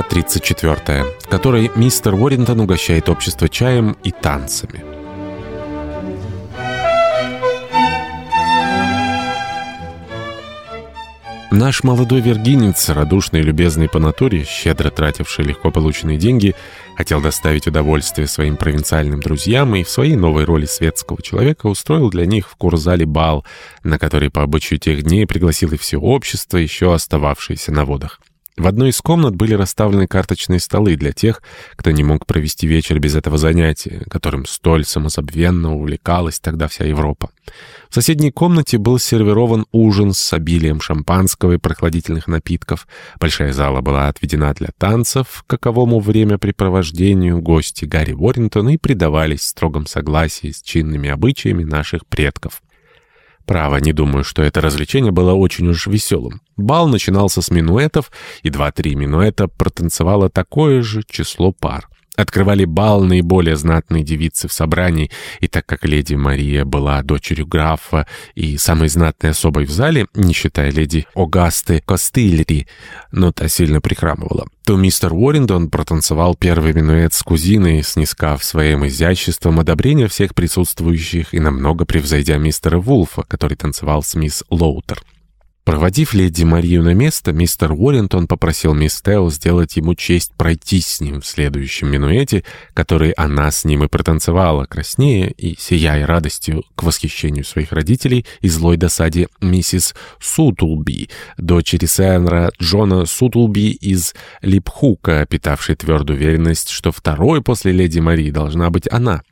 Глава 34, в которой мистер Уоррингтон угощает общество чаем и танцами. Наш молодой вергинец, радушный и любезный по натуре, щедро тративший легко полученные деньги, хотел доставить удовольствие своим провинциальным друзьям и в своей новой роли светского человека устроил для них в Курзале бал, на который по обычаю тех дней пригласил и все общество, еще остававшееся на водах. В одной из комнат были расставлены карточные столы для тех, кто не мог провести вечер без этого занятия, которым столь самозабвенно увлекалась тогда вся Европа. В соседней комнате был сервирован ужин с обилием шампанского и прохладительных напитков. Большая зала была отведена для танцев, каковому времяпрепровождению гости Гарри Уоррингтона и предавались в строгом согласии с чинными обычаями наших предков. Право, не думаю, что это развлечение было очень уж веселым. Бал начинался с минуэтов, и два-три минуэта протанцевало такое же число пар. Открывали бал наиболее знатные девицы в собрании, и так как леди Мария была дочерью графа и самой знатной особой в зале, не считая леди Огасты Костильри, но та сильно прихрамывала, то мистер Уорриндон протанцевал первый минуэт с кузиной, снискав своим изяществом одобрение всех присутствующих и намного превзойдя мистера Вулфа, который танцевал с мисс Лоутер. Проводив леди Марию на место, мистер Уоррентон попросил мисс Тео сделать ему честь пройти с ним в следующем минуэте, который она с ним и протанцевала, краснее и сияя радостью к восхищению своих родителей и злой досаде миссис Сутулби, дочери сенра Джона Сутулби из Липхука, питавшей твердую уверенность, что второй после леди Марии должна быть она.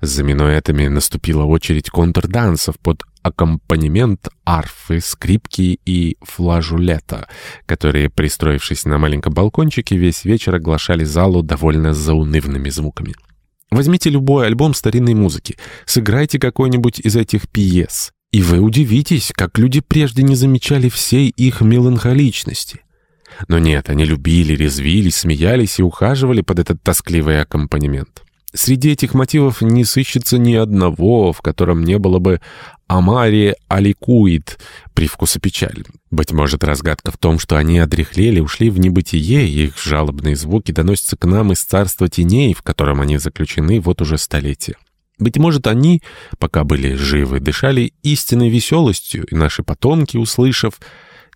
За минуэтами наступила очередь контрдансов под аккомпанемент арфы, скрипки и флажулета, которые, пристроившись на маленьком балкончике, весь вечер оглашали залу довольно заунывными звуками. Возьмите любой альбом старинной музыки, сыграйте какой-нибудь из этих пьес, и вы удивитесь, как люди прежде не замечали всей их меланхоличности. Но нет, они любили, резвились, смеялись и ухаживали под этот тоскливый аккомпанемент. Среди этих мотивов не сыщется ни одного, в котором не было бы «Амари аликуит» привкуса печали. Быть может, разгадка в том, что они одряхлели, ушли в небытие, и их жалобные звуки доносятся к нам из царства теней, в котором они заключены вот уже столетия. Быть может, они, пока были живы, дышали истинной веселостью, и наши потомки, услышав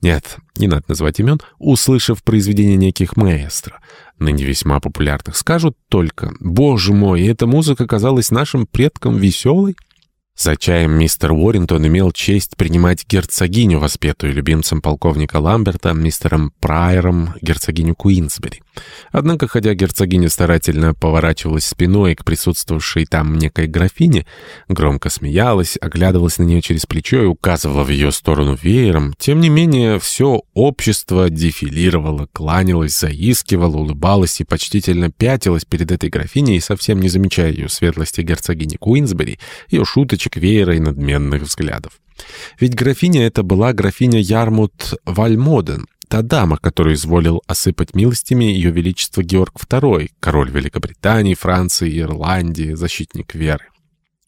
нет, не надо называть имен, услышав произведение неких маэстро, ныне весьма популярных, скажут только «Боже мой, эта музыка казалась нашим предкам веселой». За чаем мистер Уоррингтон имел честь принимать герцогиню, воспетую любимцем полковника Ламберта, мистером Прайером, герцогиню Куинсбери. Однако, хотя герцогиня старательно поворачивалась спиной к присутствовавшей там некой графине, громко смеялась, оглядывалась на нее через плечо и указывала в ее сторону веером, тем не менее все общество дефилировало, кланялось, заискивало, улыбалось и почтительно пятилось перед этой графиней, совсем не замечая ее светлости герцогини Куинсбери, ее шуточек, веера и надменных взглядов. Ведь графиня эта была графиня Ярмут Вальмоден, та дама, которую изволил осыпать милостями ее величество Георг II, король Великобритании, Франции, Ирландии, защитник веры.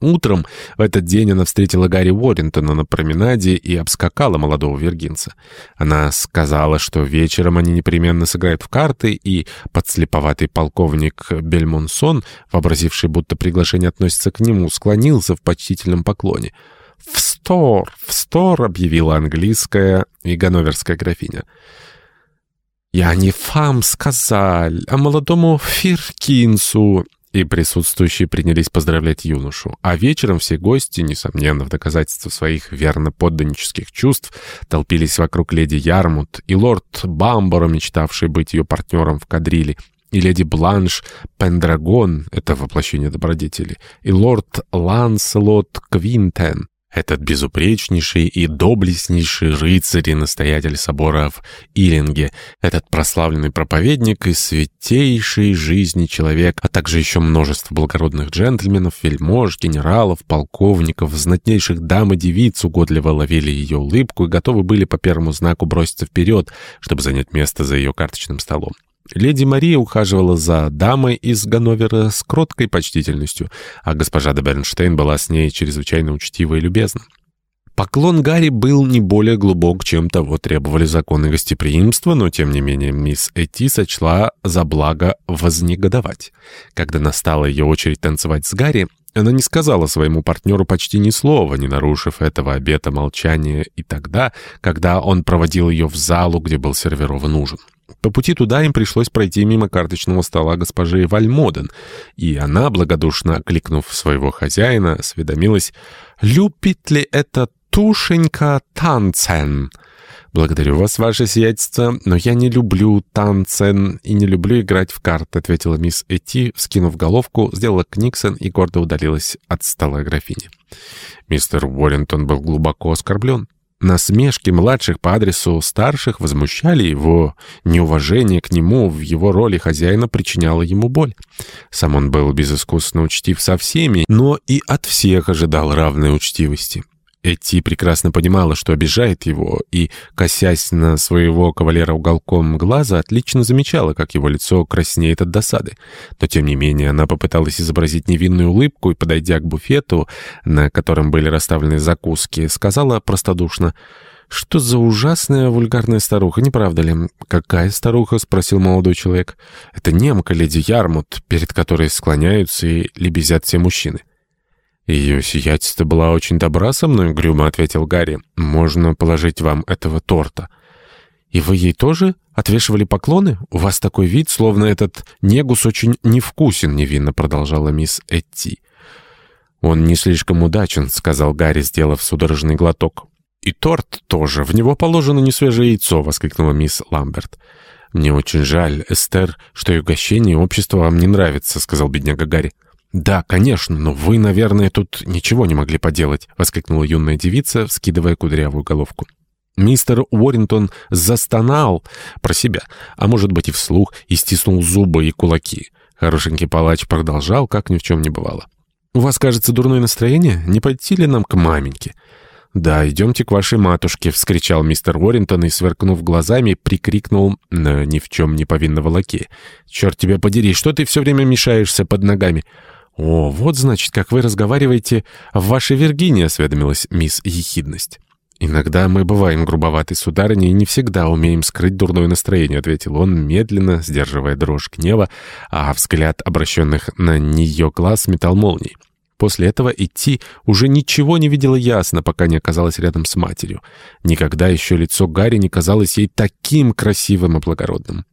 Утром в этот день она встретила Гарри Уоррингтона на променаде и обскакала молодого вергинца. Она сказала, что вечером они непременно сыграют в карты, и подслеповатый полковник Бельмонсон, вообразивший, будто приглашение относится к нему, склонился в почтительном поклоне. «В стор, в стор!» — объявила английская и ганноверская графиня. «Я не фам сказаль, а молодому Фиркинсу!» И присутствующие принялись поздравлять юношу. А вечером все гости, несомненно, в доказательство своих верно-подданнических чувств, толпились вокруг леди Ярмут и лорд Бамборо, мечтавший быть ее партнером в кадриле, и леди Бланш Пендрагон — это воплощение добродетели, и лорд Ланселот Квинтен, этот безупречнейший и доблестнейший рыцарь и настоятель собора в Илинге, этот прославленный проповедник и святейший жизни человек, а также еще множество благородных джентльменов, вельмож, генералов, полковников, знатнейших дам и девиц угодливо ловили ее улыбку и готовы были по первому знаку броситься вперед, чтобы занять место за ее карточным столом. Леди Мария ухаживала за дамой из Ганновера с кроткой почтительностью, а госпожа де Бернштейн была с ней чрезвычайно учтива и любезна. Поклон Гарри был не более глубок, чем того требовали законы гостеприимства, но, тем не менее, мисс Эти сочла за благо вознегодовать. Когда настала ее очередь танцевать с Гарри, она не сказала своему партнеру почти ни слова, не нарушив этого обета молчания и тогда, когда он проводил ее в залу, где был сервирован ужин. По пути туда им пришлось пройти мимо карточного стола госпожи Вальмоден, и она, благодушно окликнув своего хозяина, осведомилась, «Любит ли это тушенька танцен?» «Благодарю вас, ваше сиятельство, но я не люблю танцен и не люблю играть в карты», ответила мисс Эти, вскинув головку, сделала книксон и гордо удалилась от стола графини. Мистер Уоррентон был глубоко оскорблен. Насмешки младших по адресу старших возмущали его, неуважение к нему в его роли хозяина причиняло ему боль. Сам он был безыскусно учтив со всеми, но и от всех ожидал равной учтивости. Эти прекрасно понимала, что обижает его, и, косясь на своего кавалера уголком глаза, отлично замечала, как его лицо краснеет от досады. Но, тем не менее, она попыталась изобразить невинную улыбку и, подойдя к буфету, на котором были расставлены закуски, сказала простодушно «Что за ужасная вульгарная старуха, не правда ли?» «Какая старуха?» — спросил молодой человек. «Это немка, леди Ярмут, перед которой склоняются и лебезят все мужчины». «Ее сиятельство была очень добра со мной», — угрюмо ответил Гарри. «Можно положить вам этого торта». «И вы ей тоже отвешивали поклоны? У вас такой вид, словно этот негус очень невкусен», — невинно продолжала мисс Этти. «Он не слишком удачен», — сказал Гарри, сделав судорожный глоток. «И торт тоже. В него положено несвежее яйцо», — воскликнула мисс Ламберт. «Мне очень жаль, Эстер, что и угощение и общество вам не нравится», — сказал бедняга Гарри. «Да, конечно, но вы, наверное, тут ничего не могли поделать», — воскликнула юная девица, вскидывая кудрявую головку. Мистер Уоррингтон застонал про себя, а может быть и вслух, и стиснул зубы и кулаки. Хорошенький палач продолжал, как ни в чем не бывало. «У вас, кажется, дурное настроение? Не пойти ли нам к маменьке?» «Да, идемте к вашей матушке», — вскричал мистер Уоррингтон и, сверкнув глазами, прикрикнул на ни в чем не повинного лакея. «Черт тебя подери, что ты все время мешаешься под ногами?» «О, вот, значит, как вы разговариваете в вашей Виргинии», — осведомилась мисс Ехидность. «Иногда мы бываем грубоваты, сударыня, и не всегда умеем скрыть дурное настроение», — ответил он, медленно, сдерживая дрожь гнева, а взгляд обращенных на нее глаз метал молнией. После этого идти уже ничего не видела ясно, пока не оказалась рядом с матерью. Никогда еще лицо Гарри не казалось ей таким красивым и благородным.